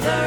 together.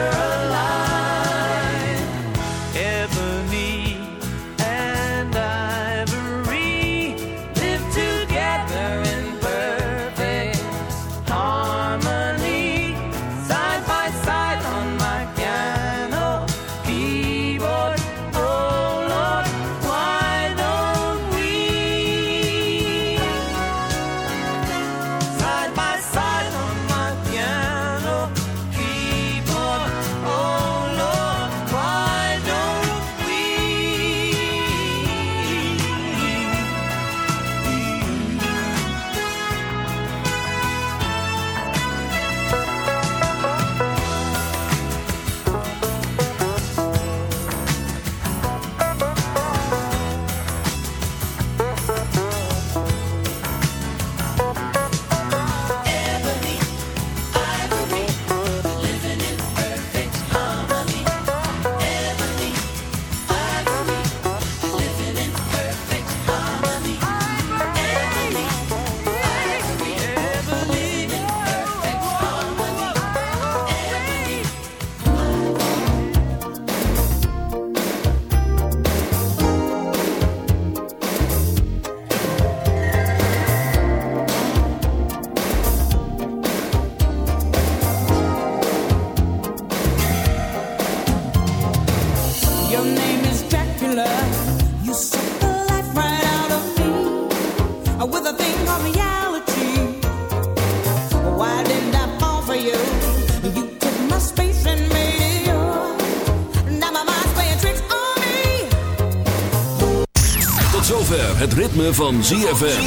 Van ZFM.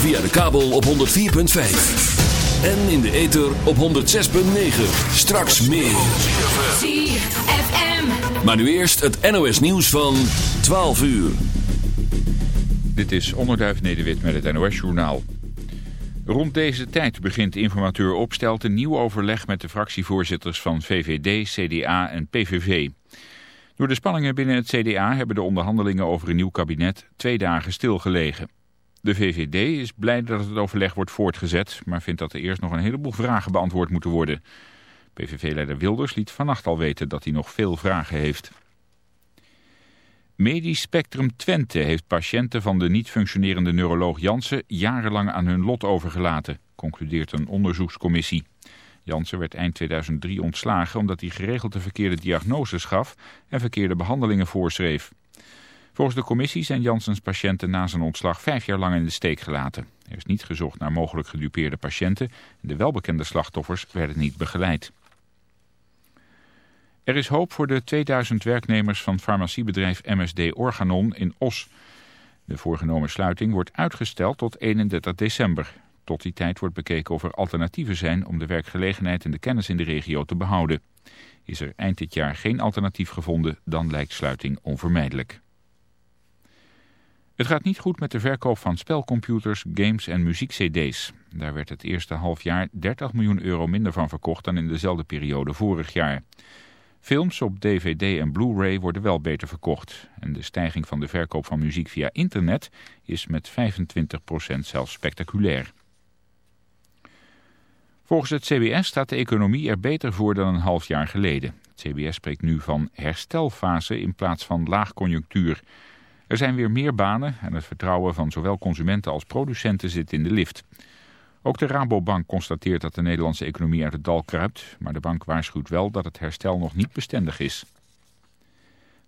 Via de kabel op 104.5. En in de ether op 106.9. Straks meer. ZFM. Maar nu eerst het NOS nieuws van 12 uur. Dit is Onderduif Nederwit met het NOS journaal. Rond deze tijd begint informateur Opstelt een nieuw overleg met de fractievoorzitters van VVD, CDA en PVV. Door de spanningen binnen het CDA hebben de onderhandelingen over een nieuw kabinet twee dagen stilgelegen. De VVD is blij dat het overleg wordt voortgezet, maar vindt dat er eerst nog een heleboel vragen beantwoord moeten worden. PVV-leider Wilders liet vannacht al weten dat hij nog veel vragen heeft. Medisch Spectrum Twente heeft patiënten van de niet functionerende neuroloog Jansen jarenlang aan hun lot overgelaten, concludeert een onderzoekscommissie. Jansen werd eind 2003 ontslagen omdat hij geregeld de verkeerde diagnoses gaf en verkeerde behandelingen voorschreef. Volgens de commissie zijn Jansens patiënten na zijn ontslag vijf jaar lang in de steek gelaten. Er is niet gezocht naar mogelijk gedupeerde patiënten en de welbekende slachtoffers werden niet begeleid. Er is hoop voor de 2000 werknemers van farmaciebedrijf MSD Organon in Os. De voorgenomen sluiting wordt uitgesteld tot 31 december. Tot die tijd wordt bekeken of er alternatieven zijn om de werkgelegenheid en de kennis in de regio te behouden. Is er eind dit jaar geen alternatief gevonden, dan lijkt sluiting onvermijdelijk. Het gaat niet goed met de verkoop van spelcomputers, games en muziekcd's. Daar werd het eerste half jaar 30 miljoen euro minder van verkocht dan in dezelfde periode vorig jaar. Films op DVD en Blu-ray worden wel beter verkocht. En de stijging van de verkoop van muziek via internet is met 25% zelfs spectaculair. Volgens het CBS staat de economie er beter voor dan een half jaar geleden. Het CBS spreekt nu van herstelfase in plaats van laagconjunctuur. Er zijn weer meer banen en het vertrouwen van zowel consumenten als producenten zit in de lift. Ook de Rabobank constateert dat de Nederlandse economie uit het dal kruipt, maar de bank waarschuwt wel dat het herstel nog niet bestendig is.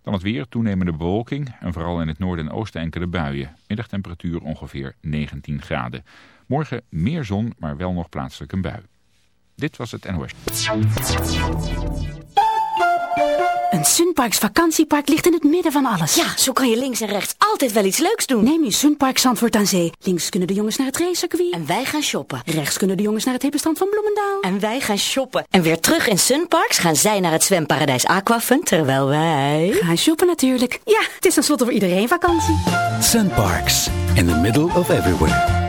Dan het weer, toenemende bewolking en vooral in het noorden en oosten enkele buien. Middagtemperatuur ongeveer 19 graden. Morgen meer zon, maar wel nog plaatselijk een bui. Dit was het NOS. Een Sunparks vakantiepark ligt in het midden van alles. Ja, zo kan je links en rechts altijd wel iets leuks doen. Neem je Sunpark Zandvoort aan Zee. Links kunnen de jongens naar het racecircuit. En wij gaan shoppen. Rechts kunnen de jongens naar het hippe strand van Bloemendaal. En wij gaan shoppen. En weer terug in Sunparks gaan zij naar het zwemparadijs Aquafun, terwijl wij... Gaan shoppen natuurlijk. Ja, het is tenslotte voor iedereen vakantie. Sunparks, in the middle of everywhere.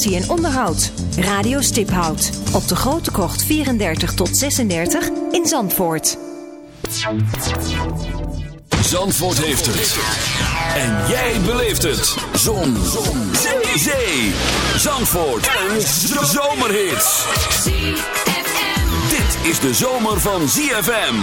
en onderhoud. Radio Stiphout op de Grote Krocht 34 tot 36 in Zandvoort. Zandvoort heeft het. En jij beleeft het. Zon. Zon. Zee. Zandvoort. Een zomerhit. Dit is de zomer van ZFM.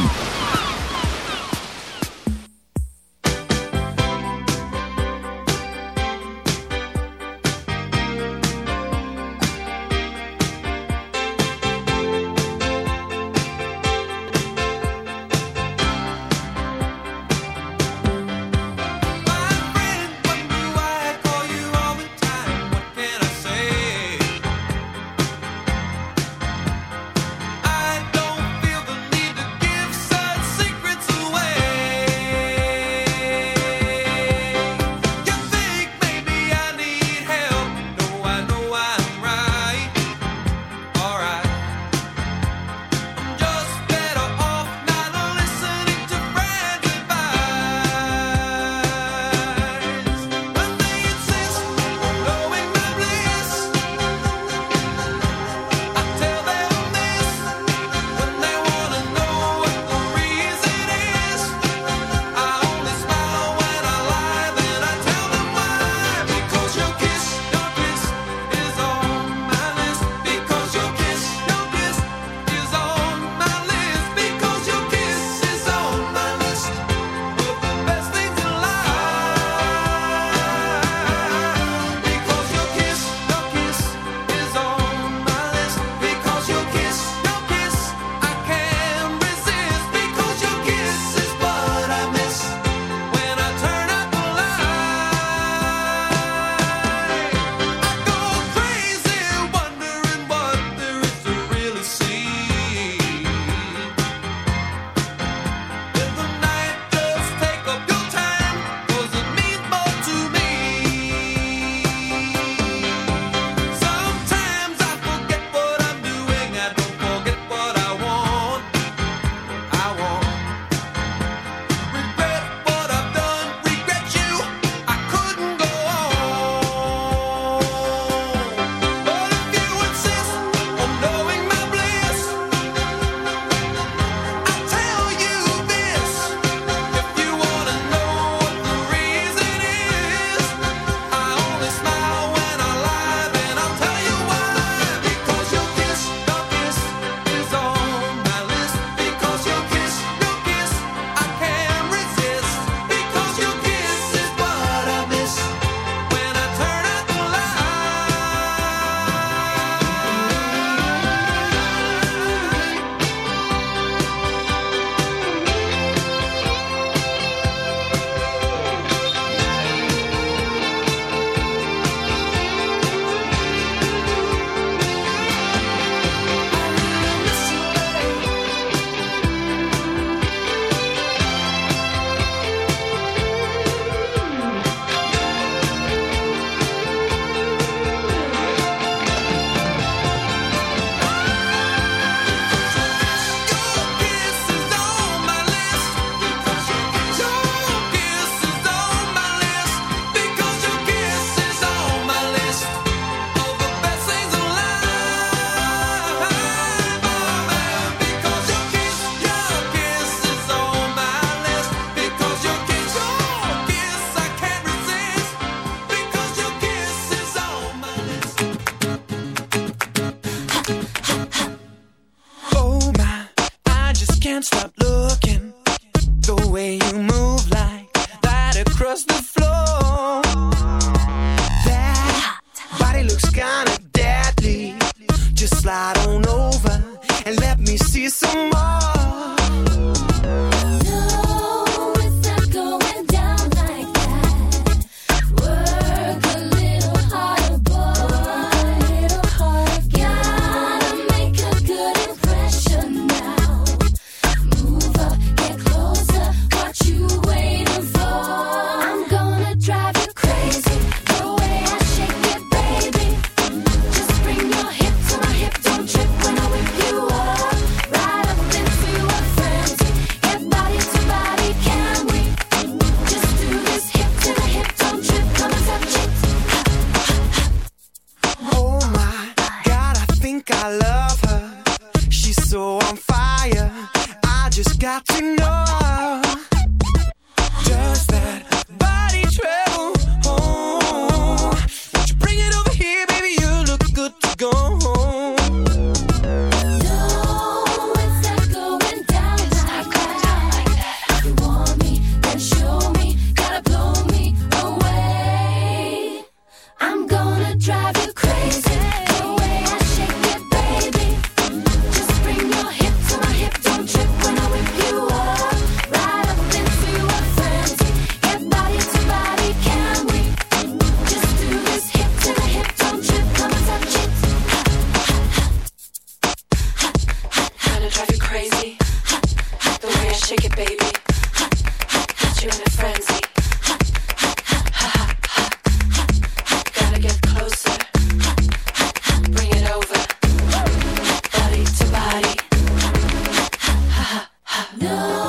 No.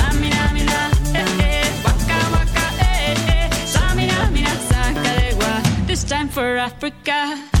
For Africa.